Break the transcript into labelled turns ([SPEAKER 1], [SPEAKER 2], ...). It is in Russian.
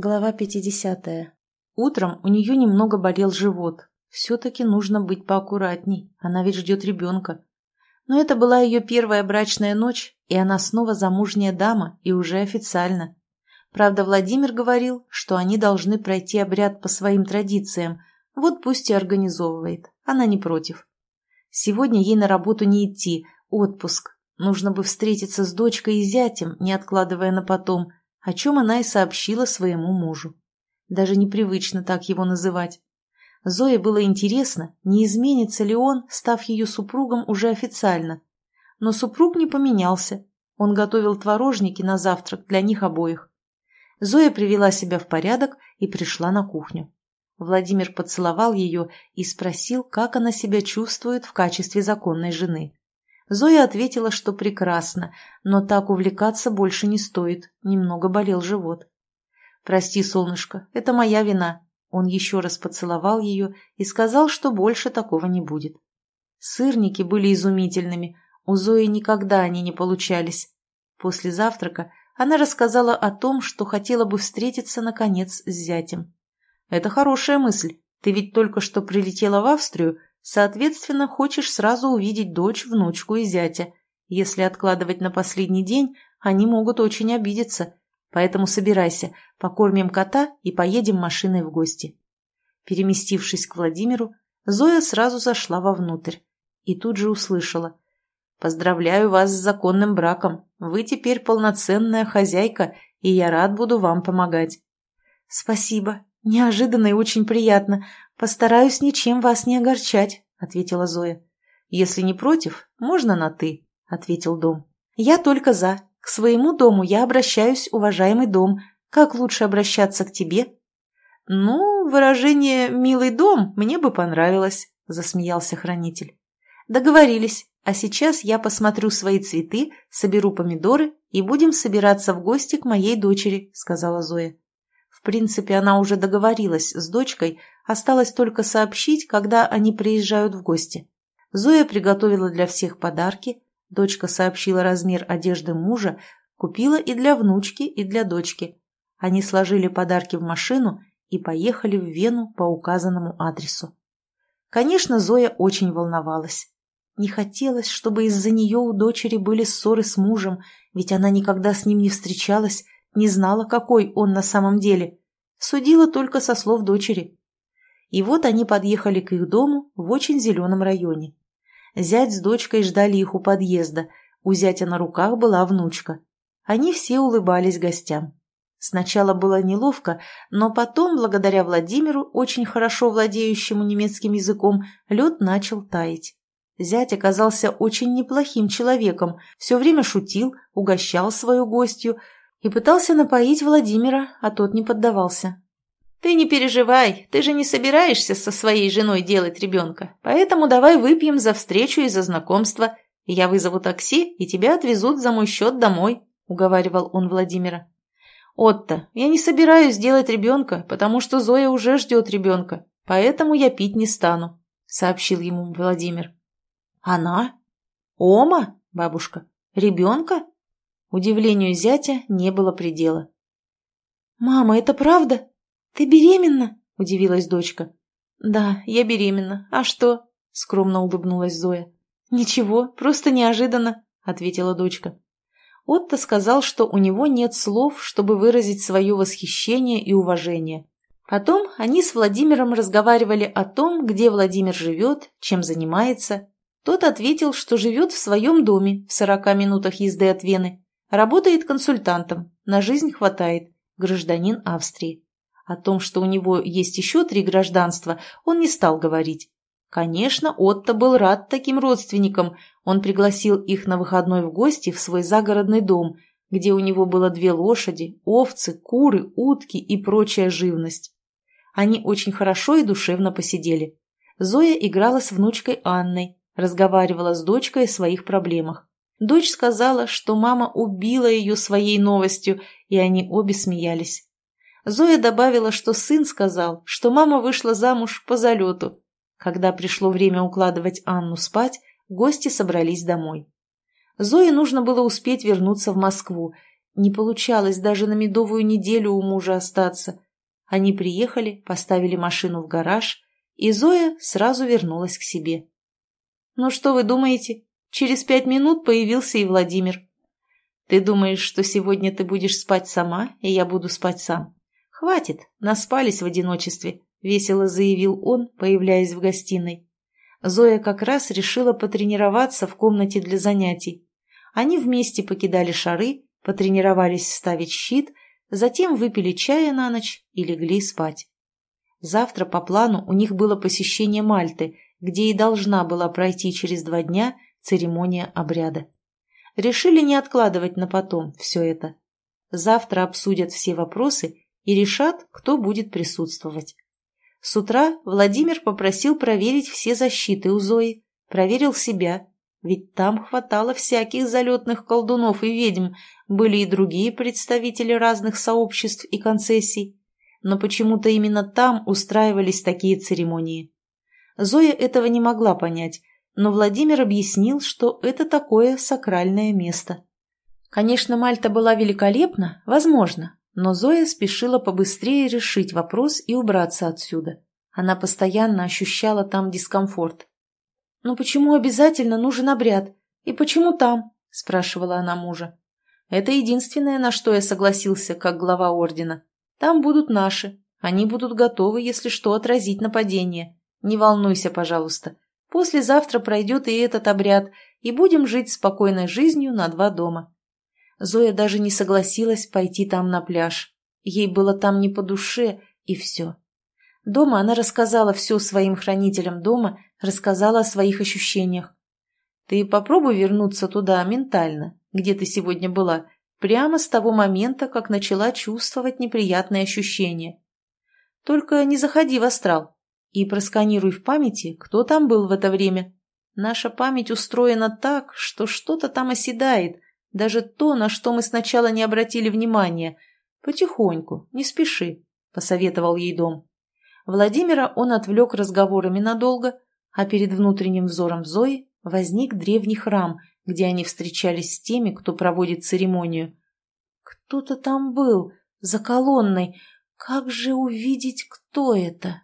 [SPEAKER 1] Глава 50. Утром у нее немного болел живот. Все-таки нужно быть поаккуратней, она ведь ждет ребенка. Но это была ее первая брачная ночь, и она снова замужняя дама, и уже официально. Правда, Владимир говорил, что они должны пройти обряд по своим традициям, вот пусть и организовывает, она не против. Сегодня ей на работу не идти, отпуск. Нужно бы встретиться с дочкой и зятем, не откладывая на потом – о чем она и сообщила своему мужу. Даже непривычно так его называть. Зое было интересно, не изменится ли он, став ее супругом уже официально. Но супруг не поменялся. Он готовил творожники на завтрак для них обоих. Зоя привела себя в порядок и пришла на кухню. Владимир поцеловал ее и спросил, как она себя чувствует в качестве законной жены. Зоя ответила, что прекрасно, но так увлекаться больше не стоит, немного болел живот. «Прости, солнышко, это моя вина». Он еще раз поцеловал ее и сказал, что больше такого не будет. Сырники были изумительными, у Зои никогда они не получались. После завтрака она рассказала о том, что хотела бы встретиться, наконец, с зятем. «Это хорошая мысль. Ты ведь только что прилетела в Австрию, Соответственно, хочешь сразу увидеть дочь, внучку и зятя. Если откладывать на последний день, они могут очень обидеться. Поэтому собирайся, покормим кота и поедем машиной в гости. Переместившись к Владимиру, Зоя сразу зашла вовнутрь и тут же услышала. «Поздравляю вас с законным браком. Вы теперь полноценная хозяйка, и я рад буду вам помогать». «Спасибо. Неожиданно и очень приятно. «Постараюсь ничем вас не огорчать», — ответила Зоя. «Если не против, можно на «ты», — ответил Дом. «Я только за. К своему дому я обращаюсь, уважаемый Дом. Как лучше обращаться к тебе?» «Ну, выражение «милый дом» мне бы понравилось», — засмеялся хранитель. «Договорились. А сейчас я посмотрю свои цветы, соберу помидоры и будем собираться в гости к моей дочери», — сказала Зоя. В принципе, она уже договорилась с дочкой, осталось только сообщить, когда они приезжают в гости. Зоя приготовила для всех подарки, дочка сообщила размер одежды мужа, купила и для внучки, и для дочки. Они сложили подарки в машину и поехали в Вену по указанному адресу. Конечно, Зоя очень волновалась. Не хотелось, чтобы из-за нее у дочери были ссоры с мужем, ведь она никогда с ним не встречалась не знала, какой он на самом деле. Судила только со слов дочери. И вот они подъехали к их дому в очень зеленом районе. Зять с дочкой ждали их у подъезда, у зятя на руках была внучка. Они все улыбались гостям. Сначала было неловко, но потом, благодаря Владимиру, очень хорошо владеющему немецким языком, лед начал таять. Зять оказался очень неплохим человеком, все время шутил, угощал свою гостью, и пытался напоить Владимира, а тот не поддавался. «Ты не переживай, ты же не собираешься со своей женой делать ребенка, поэтому давай выпьем за встречу и за знакомство. Я вызову такси, и тебя отвезут за мой счет домой», — уговаривал он Владимира. «Отто, я не собираюсь делать ребенка, потому что Зоя уже ждет ребенка, поэтому я пить не стану», — сообщил ему Владимир. «Она? Ома, бабушка? Ребенка?» Удивлению зятя не было предела. «Мама, это правда? Ты беременна?» – удивилась дочка. «Да, я беременна. А что?» – скромно улыбнулась Зоя. «Ничего, просто неожиданно», – ответила дочка. Отто сказал, что у него нет слов, чтобы выразить свое восхищение и уважение. Потом они с Владимиром разговаривали о том, где Владимир живет, чем занимается. Тот ответил, что живет в своем доме в сорока минутах езды от Вены. Работает консультантом, на жизнь хватает, гражданин Австрии. О том, что у него есть еще три гражданства, он не стал говорить. Конечно, Отто был рад таким родственникам. Он пригласил их на выходной в гости в свой загородный дом, где у него было две лошади, овцы, куры, утки и прочая живность. Они очень хорошо и душевно посидели. Зоя играла с внучкой Анной, разговаривала с дочкой о своих проблемах. Дочь сказала, что мама убила ее своей новостью, и они обе смеялись. Зоя добавила, что сын сказал, что мама вышла замуж по залету. Когда пришло время укладывать Анну спать, гости собрались домой. Зое нужно было успеть вернуться в Москву. Не получалось даже на медовую неделю у мужа остаться. Они приехали, поставили машину в гараж, и Зоя сразу вернулась к себе. «Ну что вы думаете? Через пять минут появился и Владимир. Ты думаешь, что сегодня ты будешь спать сама, и я буду спать сам? Хватит, наспались в одиночестве», — весело заявил он, появляясь в гостиной. Зоя как раз решила потренироваться в комнате для занятий. Они вместе покидали шары, потренировались ставить щит, затем выпили чая на ночь и легли спать. Завтра по плану у них было посещение Мальты, где и должна была пройти через два дня церемония обряда. Решили не откладывать на потом все это. Завтра обсудят все вопросы и решат, кто будет присутствовать. С утра Владимир попросил проверить все защиты у Зои, проверил себя, ведь там хватало всяких залетных колдунов и ведьм, были и другие представители разных сообществ и концессий. Но почему-то именно там устраивались такие церемонии. Зоя этого не могла понять, но Владимир объяснил, что это такое сакральное место. Конечно, Мальта была великолепна, возможно, но Зоя спешила побыстрее решить вопрос и убраться отсюда. Она постоянно ощущала там дискомфорт. «Но почему обязательно нужен обряд? И почему там?» – спрашивала она мужа. «Это единственное, на что я согласился, как глава ордена. Там будут наши. Они будут готовы, если что, отразить нападение. Не волнуйся, пожалуйста. Послезавтра пройдет и этот обряд, и будем жить спокойной жизнью на два дома. Зоя даже не согласилась пойти там на пляж. Ей было там не по душе, и все. Дома она рассказала все своим хранителям дома, рассказала о своих ощущениях. Ты попробуй вернуться туда ментально, где ты сегодня была, прямо с того момента, как начала чувствовать неприятные ощущения. Только не заходи в астрал и просканируй в памяти, кто там был в это время. Наша память устроена так, что что-то там оседает – даже то, на что мы сначала не обратили внимания. Потихоньку, не спеши», — посоветовал ей дом. Владимира он отвлек разговорами надолго, а перед внутренним взором Зои возник древний храм, где они встречались с теми, кто проводит церемонию. «Кто-то там был, за колонной. Как же увидеть, кто это?»